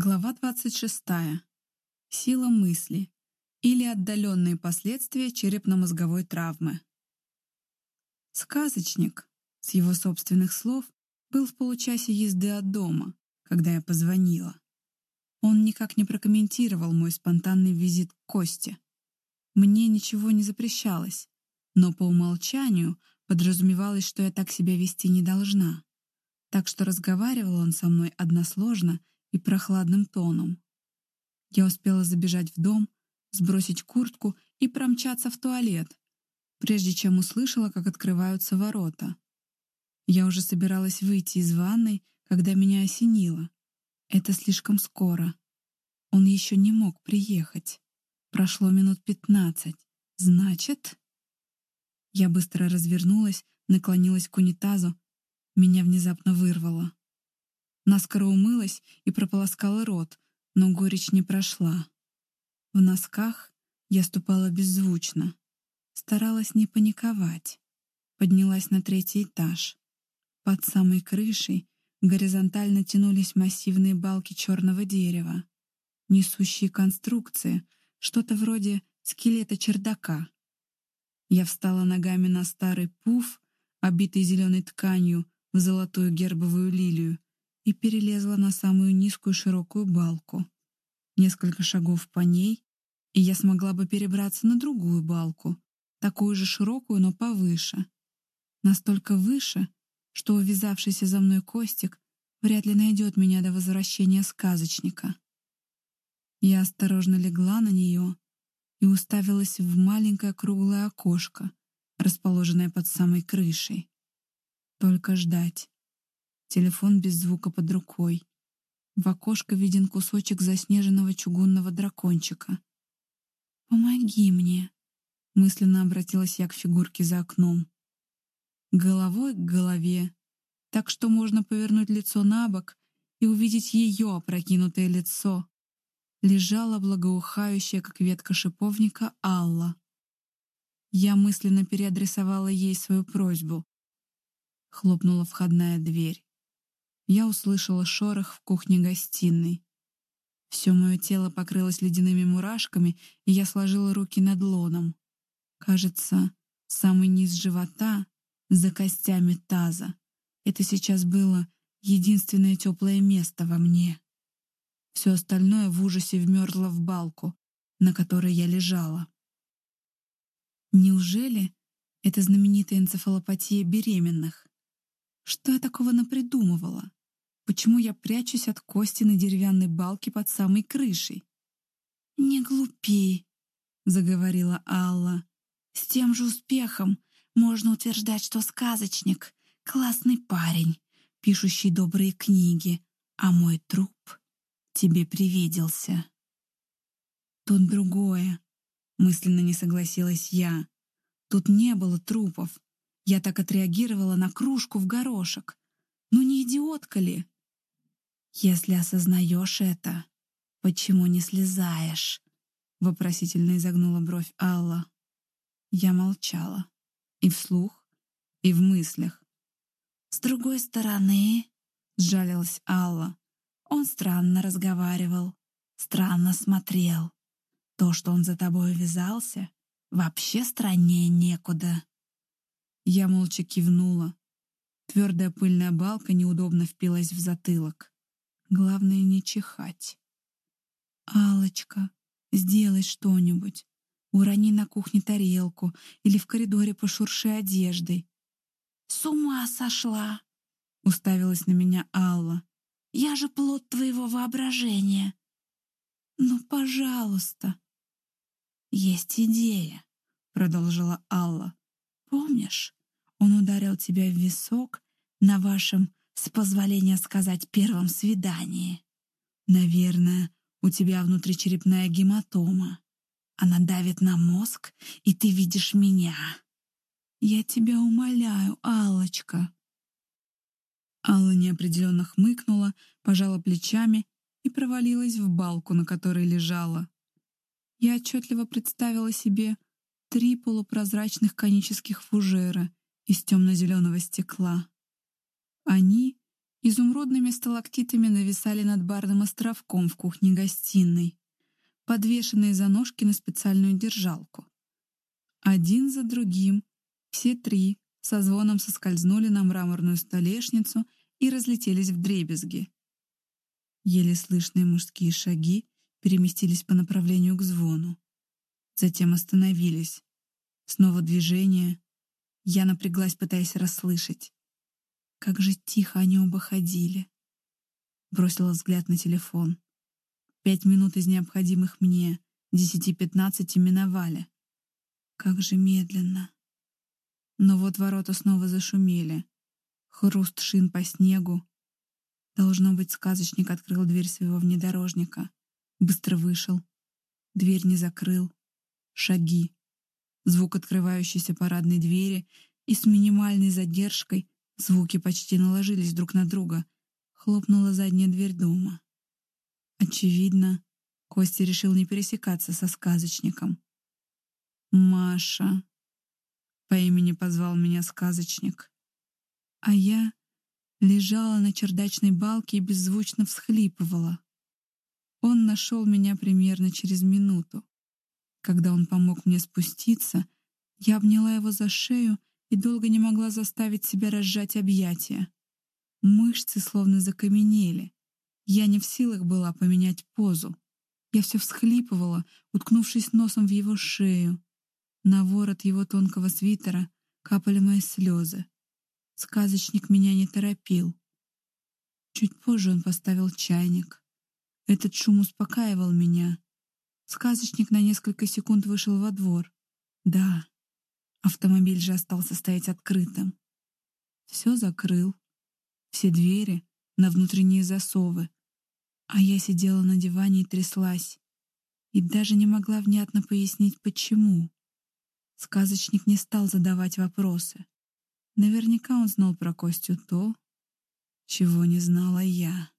Глава 26. Сила мысли или отдаленные последствия черепно-мозговой травмы. Сказочник, с его собственных слов, был в получасе езды от дома, когда я позвонила. Он никак не прокомментировал мой спонтанный визит к Косте. Мне ничего не запрещалось, но по умолчанию подразумевалось, что я так себя вести не должна. Так что разговаривал он со мной односложно и прохладным тоном. Я успела забежать в дом, сбросить куртку и промчаться в туалет, прежде чем услышала, как открываются ворота. Я уже собиралась выйти из ванной, когда меня осенило. Это слишком скоро. Он еще не мог приехать. Прошло минут пятнадцать. Значит... Я быстро развернулась, наклонилась к унитазу. Меня внезапно вырвало. Наскоро умылась и прополоскала рот, но горечь не прошла. В носках я ступала беззвучно. Старалась не паниковать. Поднялась на третий этаж. Под самой крышей горизонтально тянулись массивные балки черного дерева, несущие конструкции, что-то вроде скелета чердака. Я встала ногами на старый пуф, обитый зеленой тканью в золотую гербовую лилию, и перелезла на самую низкую широкую балку. Несколько шагов по ней, и я смогла бы перебраться на другую балку, такую же широкую, но повыше. Настолько выше, что увязавшийся за мной Костик вряд ли найдет меня до возвращения сказочника. Я осторожно легла на нее и уставилась в маленькое круглое окошко, расположенное под самой крышей. Только ждать. Телефон без звука под рукой. В окошко виден кусочек заснеженного чугунного дракончика. «Помоги мне!» — мысленно обратилась я к фигурке за окном. Головой к голове, так что можно повернуть лицо на бок и увидеть ее опрокинутое лицо. Лежала благоухающая, как ветка шиповника, Алла. Я мысленно переадресовала ей свою просьбу. Хлопнула входная дверь я услышала шорох в кухне-гостиной. Все мое тело покрылось ледяными мурашками, и я сложила руки над лоном. Кажется, самый низ живота, за костями таза. Это сейчас было единственное теплое место во мне. Все остальное в ужасе вмерзло в балку, на которой я лежала. Неужели это знаменитая энцефалопатия беременных? Что я такого напридумывала? Почему я прячусь от кости на деревянной балке под самой крышей? «Не глупи», — заговорила Алла. «С тем же успехом можно утверждать, что сказочник — классный парень, пишущий добрые книги, а мой труп тебе привиделся». «Тут другое», — мысленно не согласилась я. «Тут не было трупов. Я так отреагировала на кружку в горошек. Ну не идиотка ли?» «Если осознаешь это, почему не слезаешь?» — вопросительно изогнула бровь Алла. Я молчала. И вслух, и в мыслях. «С другой стороны», — сжалилась Алла, — «он странно разговаривал, странно смотрел. То, что он за тобой вязался, вообще страннее некуда». Я молча кивнула. Твердая пыльная балка неудобно впилась в затылок. Главное не чихать. алочка сделай что-нибудь. Урони на кухне тарелку или в коридоре пошурши одеждой. «С ума сошла!» — уставилась на меня Алла. «Я же плод твоего воображения!» «Ну, пожалуйста!» «Есть идея», — продолжила Алла. «Помнишь, он ударил тебя в висок на вашем с позволения сказать, первом свидании. Наверное, у тебя внутричерепная гематома. Она давит на мозг, и ты видишь меня. Я тебя умоляю, Аллочка. Алла неопределенно хмыкнула, пожала плечами и провалилась в балку, на которой лежала. Я отчетливо представила себе три полупрозрачных конических фужера из темно-зеленого стекла. Они изумрудными сталактитами нависали над барным островком в кухне-гостиной, подвешенные за ножки на специальную держалку. Один за другим все три со звоном соскользнули на мраморную столешницу и разлетелись в дребезги. Еле слышные мужские шаги переместились по направлению к звону. Затем остановились. Снова движение. Я напряглась, пытаясь расслышать. Как же тихо они оба ходили. Бросила взгляд на телефон. Пять минут из необходимых мне, десяти-пятнадцати миновали. Как же медленно. Но вот ворота снова зашумели. Хруст шин по снегу. Должно быть, сказочник открыл дверь своего внедорожника. Быстро вышел. Дверь не закрыл. Шаги. Звук открывающейся парадной двери и с минимальной задержкой звуки почти наложились друг на друга. Хлопнула задняя дверь дома. Очевидно, Костя решил не пересекаться со сказочником. «Маша!» — по имени позвал меня сказочник. А я лежала на чердачной балке и беззвучно всхлипывала. Он нашел меня примерно через минуту. Когда он помог мне спуститься, я обняла его за шею и долго не могла заставить себя разжать объятия. Мышцы словно закаменели. Я не в силах была поменять позу. Я все всхлипывала, уткнувшись носом в его шею. На ворот его тонкого свитера капали мои слезы. Сказочник меня не торопил. Чуть позже он поставил чайник. Этот шум успокаивал меня. Сказочник на несколько секунд вышел во двор. Да, автомобиль же остался стоять открытым. Все закрыл. Все двери на внутренние засовы. А я сидела на диване и тряслась. И даже не могла внятно пояснить, почему. Сказочник не стал задавать вопросы. Наверняка он знал про Костю то, чего не знала я.